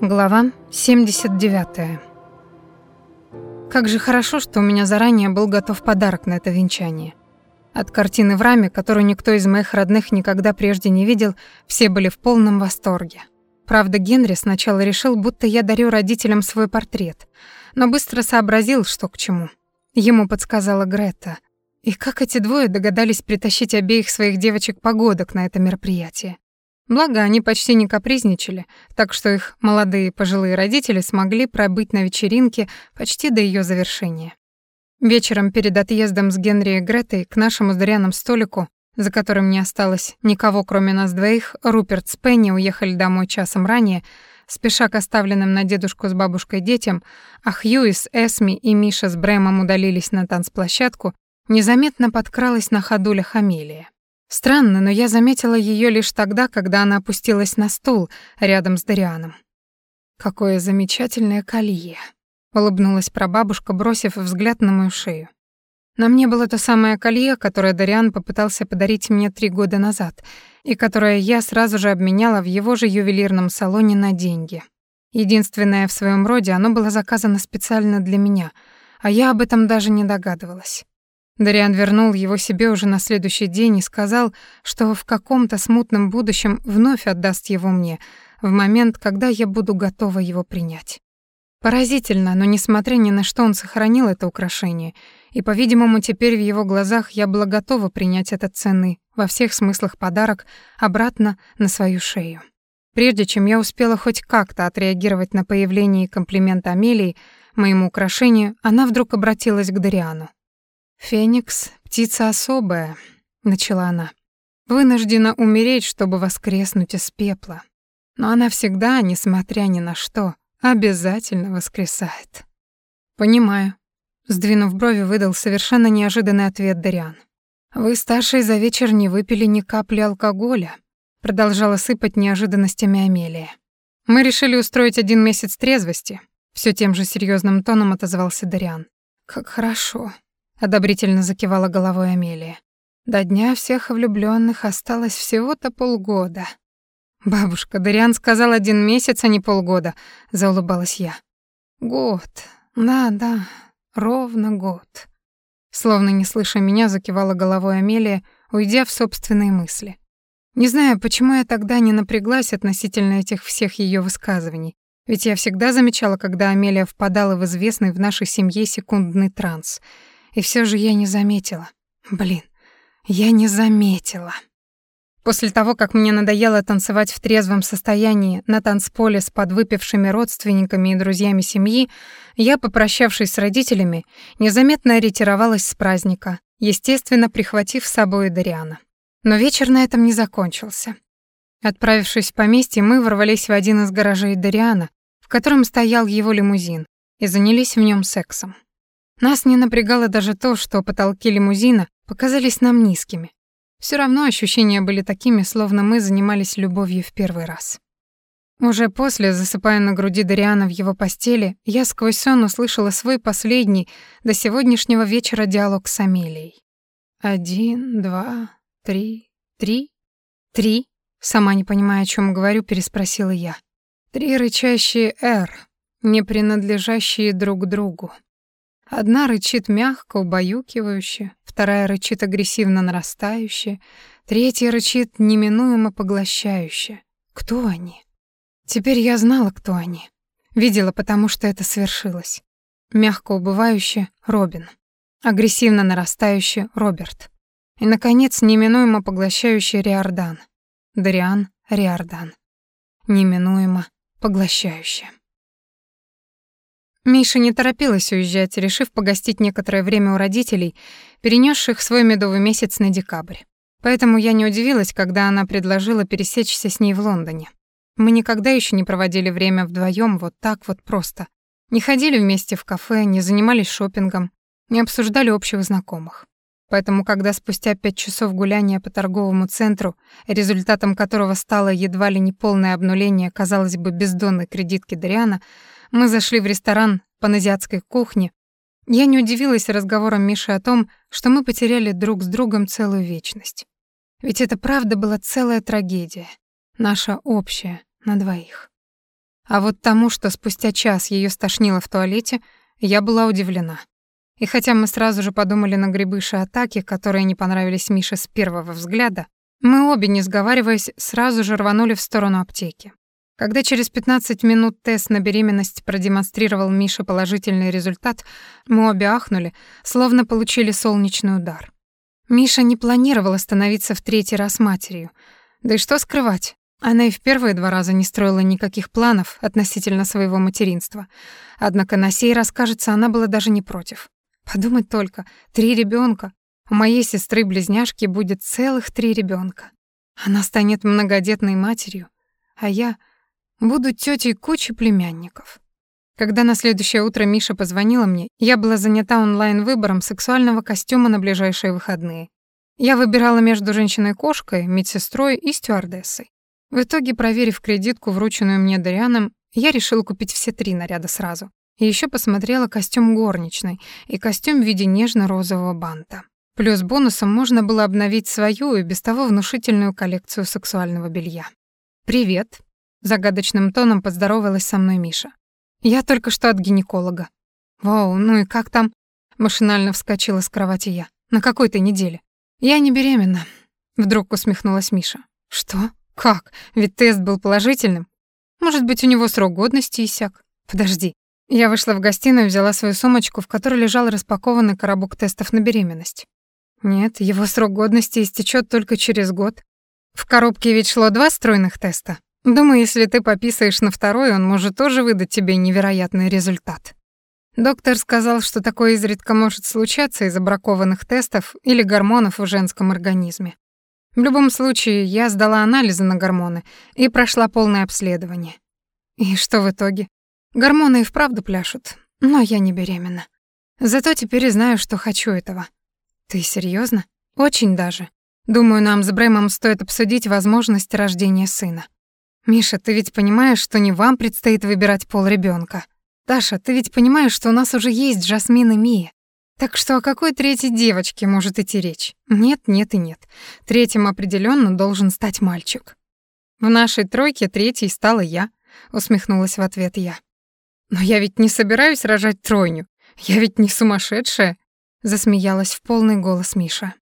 Глава 79. Как же хорошо, что у меня заранее был готов подарок на это венчание. От картины в раме, которую никто из моих родных никогда прежде не видел, все были в полном восторге. Правда, Генри сначала решил, будто я дарю родителям свой портрет, но быстро сообразил, что к чему. Ему подсказала Грета. И как эти двое догадались притащить обеих своих девочек-погодок на это мероприятие? Благо, они почти не капризничали, так что их молодые пожилые родители смогли пробыть на вечеринке почти до ее завершения. Вечером перед отъездом с Генри и Гретой к нашему с столику, за которым не осталось никого, кроме нас двоих, Руперт с Пенни уехали домой часом ранее, спеша к оставленным на дедушку с бабушкой детям, а Хьюи с Эсми и Миша с Брэмом удалились на танцплощадку, незаметно подкралась на ходулях Хамелия. Странно, но я заметила ее лишь тогда, когда она опустилась на стул рядом с Дарианом. «Какое замечательное колье!» — улыбнулась прабабушка, бросив взгляд на мою шею. На мне было то самое колье, которое Дариан попытался подарить мне три года назад, и которое я сразу же обменяла в его же ювелирном салоне на деньги. Единственное в своем роде, оно было заказано специально для меня, а я об этом даже не догадывалась. Дариан вернул его себе уже на следующий день и сказал, что в каком-то смутном будущем вновь отдаст его мне, в момент, когда я буду готова его принять. Поразительно, но несмотря ни на что он сохранил это украшение, и, по-видимому, теперь в его глазах я была готова принять этот ценный, во всех смыслах подарок, обратно на свою шею. Прежде чем я успела хоть как-то отреагировать на появление и комплимент Амелии, моему украшению, она вдруг обратилась к Дариану. «Феникс — птица особая», — начала она. «Вынуждена умереть, чтобы воскреснуть из пепла. Но она всегда, несмотря ни на что, обязательно воскресает». «Понимаю», — сдвинув брови, выдал совершенно неожиданный ответ Дариан. «Вы, старший, за вечер не выпили ни капли алкоголя», — продолжала сыпать неожиданностями Амелия. «Мы решили устроить один месяц трезвости», — все тем же серьезным тоном отозвался Дариан. «Как хорошо», одобрительно закивала головой Амелия. До дня всех влюбленных осталось всего-то полгода. Бабушка, Дариан сказал один месяц, а не полгода, заулыбалась я. Год. Да-да, ровно год. Словно не слыша меня, закивала головой Амелия, уйдя в собственные мысли. Не знаю, почему я тогда не напряглась относительно этих всех ее высказываний, ведь я всегда замечала, когда Амелия впадала в известный в нашей семье секундный транс — и все же я не заметила. Блин, я не заметила. После того, как мне надоело танцевать в трезвом состоянии на танцполе с подвыпившими родственниками и друзьями семьи, я, попрощавшись с родителями, незаметно ретировалась с праздника, естественно, прихватив с собой Дариана. Но вечер на этом не закончился. Отправившись в поместье, мы ворвались в один из гаражей Дариана, в котором стоял его лимузин, и занялись в нем сексом. Нас не напрягало даже то, что потолки лимузина показались нам низкими. Все равно ощущения были такими, словно мы занимались любовью в первый раз. Уже после, засыпая на груди Дариана в его постели, я сквозь сон услышала свой последний до сегодняшнего вечера диалог с Амелией. «Один, два, три, три, три», сама не понимая, о чем говорю, переспросила я. «Три рычащие «Р», не принадлежащие друг другу». Одна рычит мягко, убаюкивающе, вторая рычит агрессивно нарастающе, третья рычит неминуемо поглощающе. Кто они? Теперь я знала, кто они. Видела, потому что это свершилось. Мягко убывающе — Робин. Агрессивно нарастающе — Роберт. И, наконец, неминуемо поглощающий Риордан. Дариан Риордан. Неминуемо поглощающий. Миша не торопилась уезжать, решив погостить некоторое время у родителей, перенесших свой медовый месяц на декабрь. Поэтому я не удивилась, когда она предложила пересечься с ней в Лондоне. Мы никогда еще не проводили время вдвоем вот так вот просто. Не ходили вместе в кафе, не занимались шопингом, не обсуждали общих знакомых. Поэтому, когда спустя пять часов гуляния по торговому центру, результатом которого стало едва ли не полное обнуление, казалось бы, бездонной кредитки Дариана, мы зашли в ресторан паназиатской кухни. Я не удивилась разговорам Миши о том, что мы потеряли друг с другом целую вечность. Ведь это правда была целая трагедия, наша общая, на двоих. А вот тому, что спустя час ее стошнило в туалете, я была удивлена. И хотя мы сразу же подумали на грибы атаки, которые не понравились Мише с первого взгляда, мы обе, не сговариваясь, сразу же рванули в сторону аптеки. Когда через 15 минут тест на беременность продемонстрировал Мише положительный результат, мы обе ахнули, словно получили солнечный удар. Миша не планировала становиться в третий раз матерью. Да и что скрывать, она и в первые два раза не строила никаких планов относительно своего материнства. Однако на сей раз, кажется, она была даже не против. Подумать только, три ребенка. У моей сестры-близняшки будет целых три ребенка. Она станет многодетной матерью, а я буду тетей кучи племянников. Когда на следующее утро Миша позвонила мне, я была занята онлайн-выбором сексуального костюма на ближайшие выходные. Я выбирала между женщиной-кошкой, медсестрой и стюардессой. В итоге, проверив кредитку, врученную мне Дарианом, я решила купить все три наряда сразу. И еще посмотрела костюм горничной и костюм в виде нежно-розового банта. Плюс бонусом можно было обновить свою и без того внушительную коллекцию сексуального белья. «Привет», — загадочным тоном поздоровалась со мной Миша. «Я только что от гинеколога». «Вау, ну и как там?» — машинально вскочила с кровати я. «На какой ты неделе?» «Я не беременна», — вдруг усмехнулась Миша. «Что? Как? Ведь тест был положительным. Может быть, у него срок годности иссяк? Подожди. Я вышла в гостиную и взяла свою сумочку, в которой лежал распакованный коробок тестов на беременность. Нет, его срок годности истечет только через год. В коробке ведь шло два стройных теста. Думаю, если ты пописаешь на второй, он может тоже выдать тебе невероятный результат. Доктор сказал, что такое изредка может случаться из-за бракованных тестов или гормонов в женском организме. В любом случае, я сдала анализы на гормоны и прошла полное обследование. И что в итоге? Гормоны и вправду пляшут, но я не беременна. Зато теперь знаю, что хочу этого. Ты серьезно? Очень даже. Думаю, нам с Брэмом стоит обсудить возможность рождения сына. Миша, ты ведь понимаешь, что не вам предстоит выбирать пол ребенка. Даша, ты ведь понимаешь, что у нас уже есть Жасмин и Мия. Так что о какой третьей девочке может идти речь? Нет, нет и нет. Третьим определенно должен стать мальчик. В нашей тройке третьей стала я, усмехнулась в ответ я. Но я ведь не собираюсь рожать тройню. Я ведь не сумасшедшая, засмеялась в полный голос Миша.